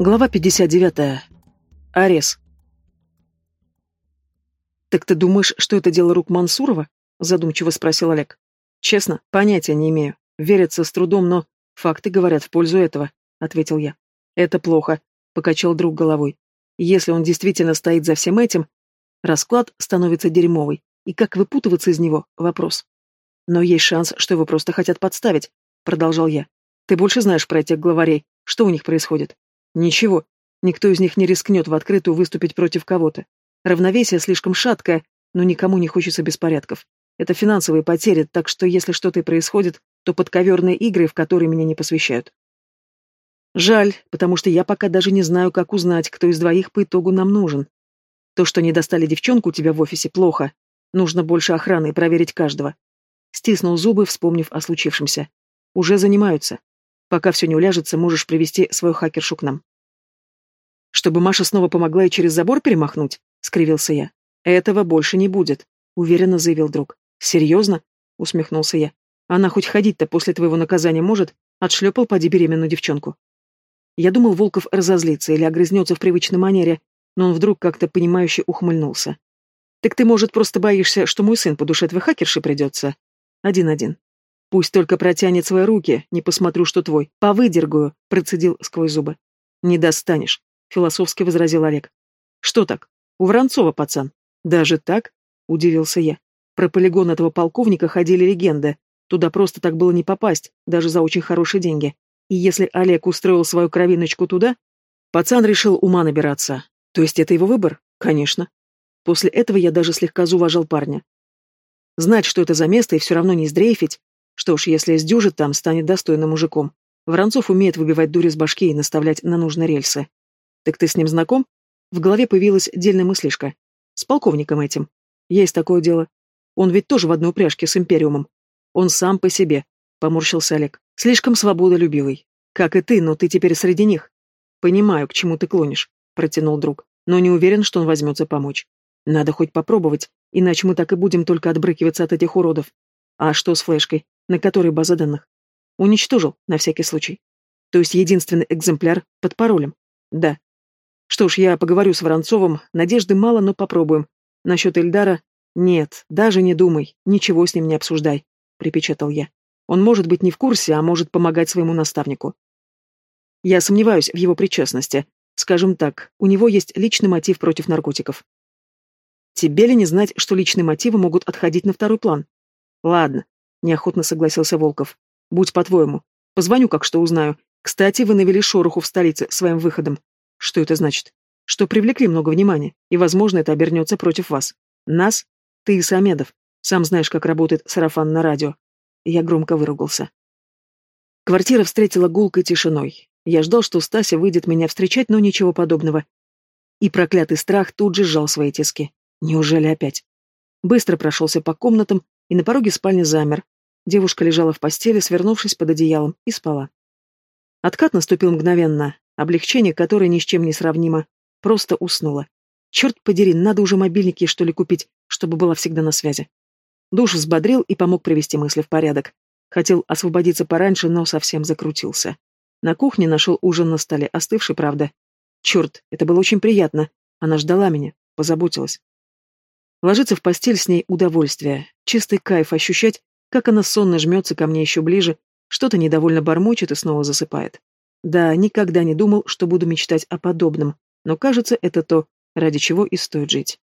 Глава 59. Арес. «Так ты думаешь, что это дело рук Мансурова?» — задумчиво спросил Олег. «Честно, понятия не имею. Верится с трудом, но факты говорят в пользу этого», — ответил я. «Это плохо», — покачал друг головой. «Если он действительно стоит за всем этим, расклад становится дерьмовый, и как выпутываться из него — вопрос. Но есть шанс, что его просто хотят подставить», — продолжал я. «Ты больше знаешь про этих главарей. Что у них происходит?» Ничего, никто из них не рискнет в открытую выступить против кого-то. Равновесие слишком шаткое, но никому не хочется беспорядков. Это финансовые потери, так что если что-то и происходит, то подковерные игры, в которые меня не посвящают. Жаль, потому что я пока даже не знаю, как узнать, кто из двоих по итогу нам нужен. То, что не достали девчонку у тебя в офисе, плохо. Нужно больше охраны и проверить каждого. Стиснул зубы, вспомнив о случившемся. Уже занимаются. Пока все не уляжется, можешь привести свою хакершу к нам. Чтобы Маша снова помогла и через забор перемахнуть, скривился я. Этого больше не будет, уверенно заявил друг. Серьезно? усмехнулся я. Она хоть ходить-то после твоего наказания может? Отшлепал поди беременную девчонку. Я думал, Волков разозлится или огрызнется в привычной манере, но он вдруг как-то понимающе ухмыльнулся. «Так ты, может, просто боишься, что мой сын по душе твоей хакерши придется?» «Один-один. Пусть только протянет свои руки, не посмотрю, что твой. Повыдергаю, процедил сквозь зубы. Не достанешь, философски возразил Олег. Что так? У Воронцова, пацан. Даже так? Удивился я. Про полигон этого полковника ходили легенды. Туда просто так было не попасть, даже за очень хорошие деньги. И если Олег устроил свою кровиночку туда, пацан решил ума набираться. То есть это его выбор? Конечно. После этого я даже слегка зауважал парня. Знать, что это за место, и все равно не сдрейфить, что ж, если сдюжит там, станет достойным мужиком. Воронцов умеет выбивать дури с башки и наставлять на нужные рельсы. Так ты с ним знаком? В голове появилась дельная мыслишка. С полковником этим. Есть такое дело. Он ведь тоже в одной упряжке с Империумом. Он сам по себе, поморщился Олег. Слишком свободолюбивый. Как и ты, но ты теперь среди них. Понимаю, к чему ты клонишь, протянул друг, но не уверен, что он возьмется помочь. Надо хоть попробовать, иначе мы так и будем только отбрыкиваться от этих уродов. А что с флешкой? на которой база данных. Уничтожил, на всякий случай. То есть единственный экземпляр под паролем. Да. Что ж, я поговорю с Воронцовым, надежды мало, но попробуем. Насчет Эльдара... Нет, даже не думай, ничего с ним не обсуждай, припечатал я. Он может быть не в курсе, а может помогать своему наставнику. Я сомневаюсь в его причастности. Скажем так, у него есть личный мотив против наркотиков. Тебе ли не знать, что личные мотивы могут отходить на второй план? Ладно, неохотно согласился Волков. Будь по-твоему. Позвоню, как что узнаю. Кстати, вы навели шороху в столице своим выходом. Что это значит? Что привлекли много внимания, и, возможно, это обернется против вас. Нас? Ты и Самедов. Сам знаешь, как работает сарафан на радио. Я громко выругался. Квартира встретила гулкой тишиной. Я ждал, что Стася выйдет меня встречать, но ничего подобного. И проклятый страх тут же сжал свои тиски. Неужели опять? Быстро прошелся по комнатам, и на пороге спальни замер. Девушка лежала в постели, свернувшись под одеялом, и спала. Откат наступил мгновенно, облегчение которое ни с чем не сравнимо. Просто уснула. Черт подери, надо уже мобильники, что ли, купить, чтобы была всегда на связи. Душ взбодрил и помог привести мысли в порядок. Хотел освободиться пораньше, но совсем закрутился. На кухне нашел ужин на столе, остывший, правда. Черт, это было очень приятно. Она ждала меня, позаботилась. Ложиться в постель с ней удовольствие, чистый кайф ощущать, как она сонно жмется ко мне еще ближе, что-то недовольно бормочет и снова засыпает. Да, никогда не думал, что буду мечтать о подобном, но кажется, это то, ради чего и стоит жить.